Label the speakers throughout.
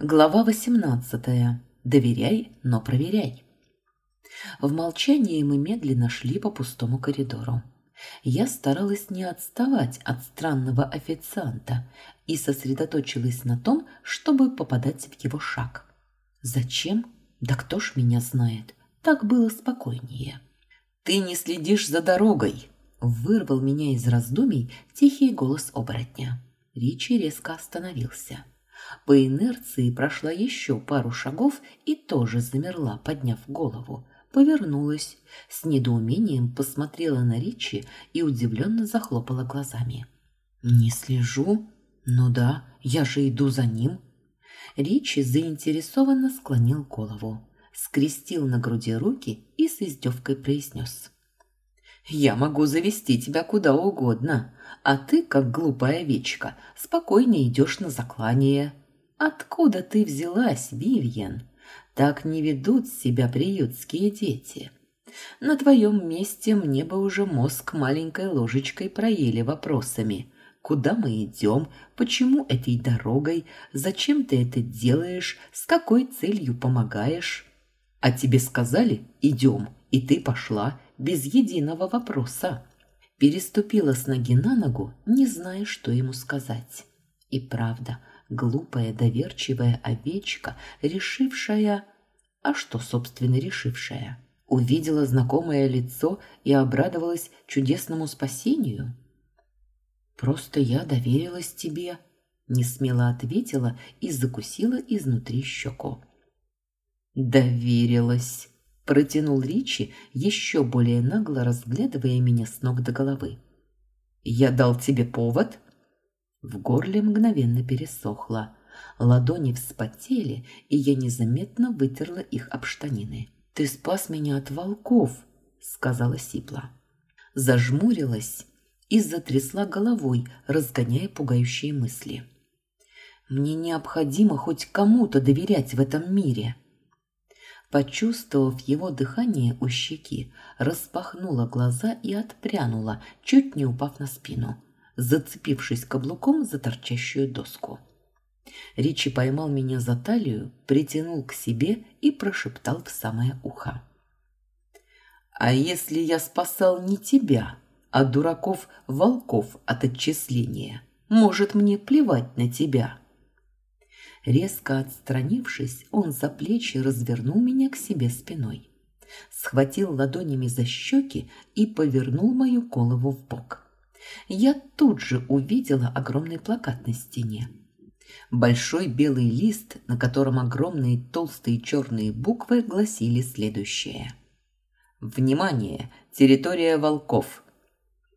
Speaker 1: Глава 18. Доверяй, но проверяй. В молчании мы медленно шли по пустому коридору. Я старалась не отставать от странного официанта и сосредоточилась на том, чтобы попадать в его шаг. Зачем? Да кто ж меня знает. Так было спокойнее. Ты не следишь за дорогой, вырвал меня из раздумий тихий голос оборотня. Ричи резко остановился. По инерции прошла еще пару шагов и тоже замерла, подняв голову. Повернулась, с недоумением посмотрела на Ричи и удивленно захлопала глазами. «Не слежу? Ну да, я же иду за ним». Ричи заинтересованно склонил голову, скрестил на груди руки и с издевкой произнес. «Я могу завести тебя куда угодно, а ты, как глупая овечка, спокойно идешь на заклание. Откуда ты взялась, Вивьен? Так не ведут себя приютские дети. На твоем месте мне бы уже мозг маленькой ложечкой проели вопросами. Куда мы идем? Почему этой дорогой? Зачем ты это делаешь? С какой целью помогаешь? А тебе сказали «идем», и ты пошла без единого вопроса переступила с ноги на ногу, не зная, что ему сказать. И правда, глупая, доверчивая овечка, решившая... А что, собственно, решившая? Увидела знакомое лицо и обрадовалась чудесному спасению? «Просто я доверилась тебе», — несмело ответила и закусила изнутри щеку. «Доверилась», Протянул Ричи, еще более нагло разглядывая меня с ног до головы. «Я дал тебе повод?» В горле мгновенно пересохло. Ладони вспотели, и я незаметно вытерла их об штанины. «Ты спас меня от волков», — сказала Сипла. Зажмурилась и затрясла головой, разгоняя пугающие мысли. «Мне необходимо хоть кому-то доверять в этом мире». Почувствовав его дыхание у щеки, распахнула глаза и отпрянула, чуть не упав на спину, зацепившись каблуком за торчащую доску. Ричи поймал меня за талию, притянул к себе и прошептал в самое ухо. «А если я спасал не тебя, а дураков-волков от отчисления, может, мне плевать на тебя?» Резко отстранившись, он за плечи развернул меня к себе спиной. Схватил ладонями за щеки и повернул мою голову в бок. Я тут же увидела огромный плакат на стене. Большой белый лист, на котором огромные толстые черные буквы гласили следующее. «Внимание! Территория волков!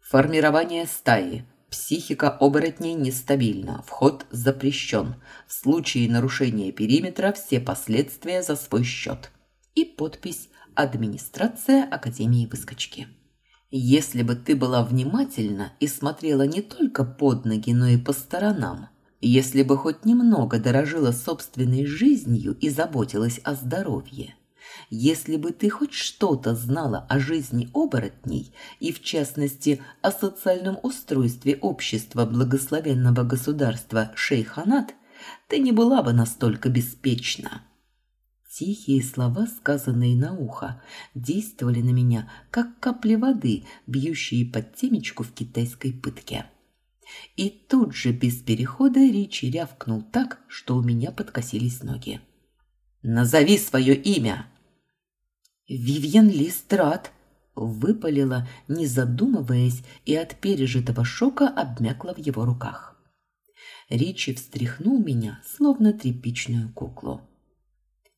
Speaker 1: Формирование стаи! Психика оборотней нестабильна, вход запрещен. В случае нарушения периметра все последствия за свой счет. И подпись «Администрация Академии Выскочки». Если бы ты была внимательна и смотрела не только под ноги, но и по сторонам, если бы хоть немного дорожила собственной жизнью и заботилась о здоровье, если бы ты хоть что-то знала о жизни оборотней и, в частности, о социальном устройстве общества благословенного государства Шейханат, ты не была бы настолько беспечна. Тихие слова, сказанные на ухо, действовали на меня, как капли воды, бьющие под темечку в китайской пытке. И тут же без перехода Ричи рявкнул так, что у меня подкосились ноги. «Назови свое имя!» «Вивьен Листрат!» выпалила, не задумываясь, и от пережитого шока обмякла в его руках. Ричи встряхнул меня, словно тряпичную куклу.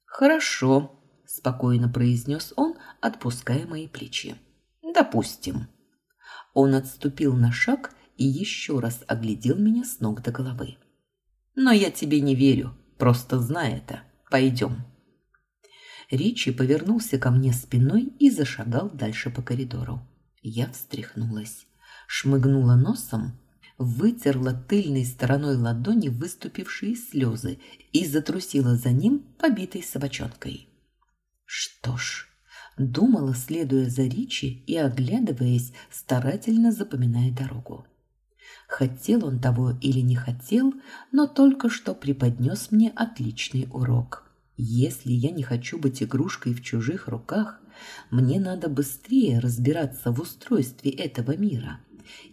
Speaker 1: «Хорошо», – спокойно произнес он, отпуская мои плечи. «Допустим». Он отступил на шаг и еще раз оглядел меня с ног до головы. «Но я тебе не верю, просто знай это. Пойдем». Ричи повернулся ко мне спиной и зашагал дальше по коридору. Я встряхнулась, шмыгнула носом, вытерла тыльной стороной ладони выступившие слезы и затрусила за ним побитой собачонкой. Что ж, думала, следуя за Ричи и оглядываясь, старательно запоминая дорогу. Хотел он того или не хотел, но только что преподнес мне отличный урок. Если я не хочу быть игрушкой в чужих руках, мне надо быстрее разбираться в устройстве этого мира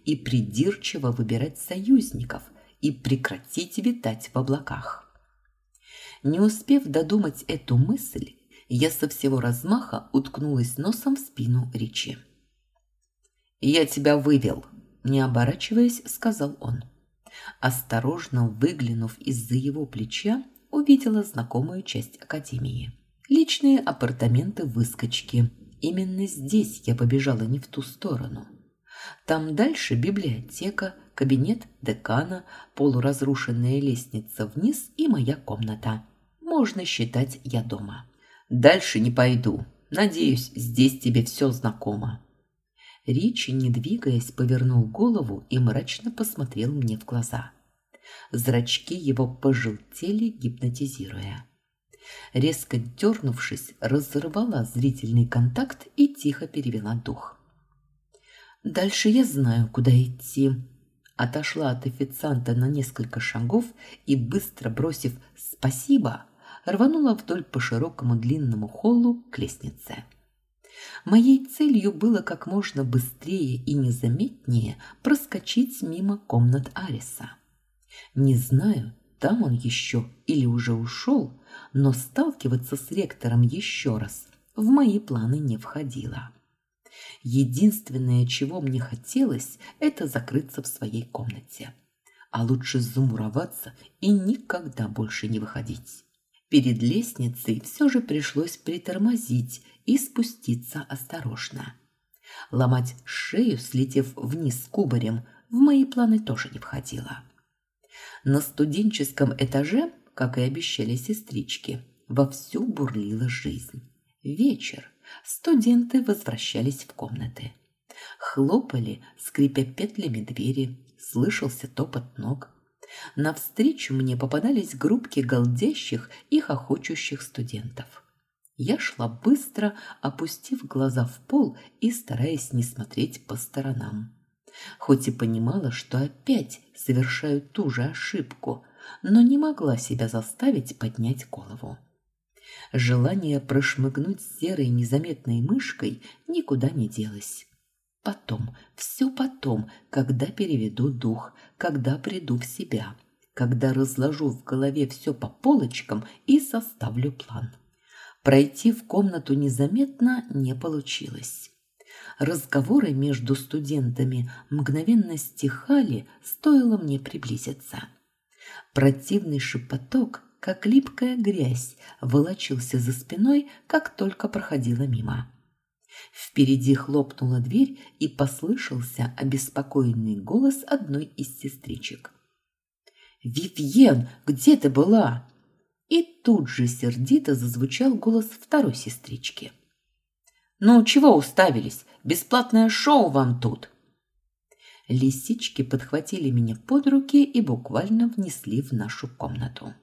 Speaker 1: и придирчиво выбирать союзников и прекратить витать в облаках. Не успев додумать эту мысль, я со всего размаха уткнулась носом в спину Ричи. «Я тебя вывел», не оборачиваясь, сказал он. Осторожно выглянув из-за его плеча, увидела знакомую часть академии. Личные апартаменты выскочки. Именно здесь я побежала не в ту сторону. Там дальше библиотека, кабинет декана, полуразрушенная лестница вниз и моя комната. Можно считать, я дома. Дальше не пойду. Надеюсь, здесь тебе все знакомо. Ричи, не двигаясь, повернул голову и мрачно посмотрел мне в глаза. Зрачки его пожелтели, гипнотизируя. Резко дернувшись, разорвала зрительный контакт и тихо перевела дух. «Дальше я знаю, куда идти». Отошла от официанта на несколько шагов и, быстро бросив «спасибо», рванула вдоль по широкому длинному холлу к лестнице. Моей целью было как можно быстрее и незаметнее проскочить мимо комнат Ариса. Не знаю, там он еще или уже ушел, но сталкиваться с ректором еще раз в мои планы не входило. Единственное, чего мне хотелось, это закрыться в своей комнате. А лучше замуроваться и никогда больше не выходить. Перед лестницей все же пришлось притормозить и спуститься осторожно. Ломать шею, слетев вниз кубарем, в мои планы тоже не входило. На студенческом этаже, как и обещали сестрички, вовсю бурлила жизнь. Вечер. Студенты возвращались в комнаты. Хлопали, скрипя петлями двери, слышался топот ног. Навстречу мне попадались группки голдящих и хохочущих студентов. Я шла быстро, опустив глаза в пол и стараясь не смотреть по сторонам. Хоть и понимала, что опять совершаю ту же ошибку, но не могла себя заставить поднять голову. Желание прошмыгнуть серой незаметной мышкой никуда не делось. Потом, все потом, когда переведу дух, когда приду в себя, когда разложу в голове все по полочкам и составлю план. Пройти в комнату незаметно не получилось. Разговоры между студентами мгновенно стихали, стоило мне приблизиться. Противный шепоток, как липкая грязь, волочился за спиной, как только проходила мимо. Впереди хлопнула дверь и послышался обеспокоенный голос одной из сестричек. «Вивьен, где ты была?» И тут же сердито зазвучал голос второй сестрички. «Ну, чего уставились? Бесплатное шоу вам тут!» Лисички подхватили меня под руки и буквально внесли в нашу комнату.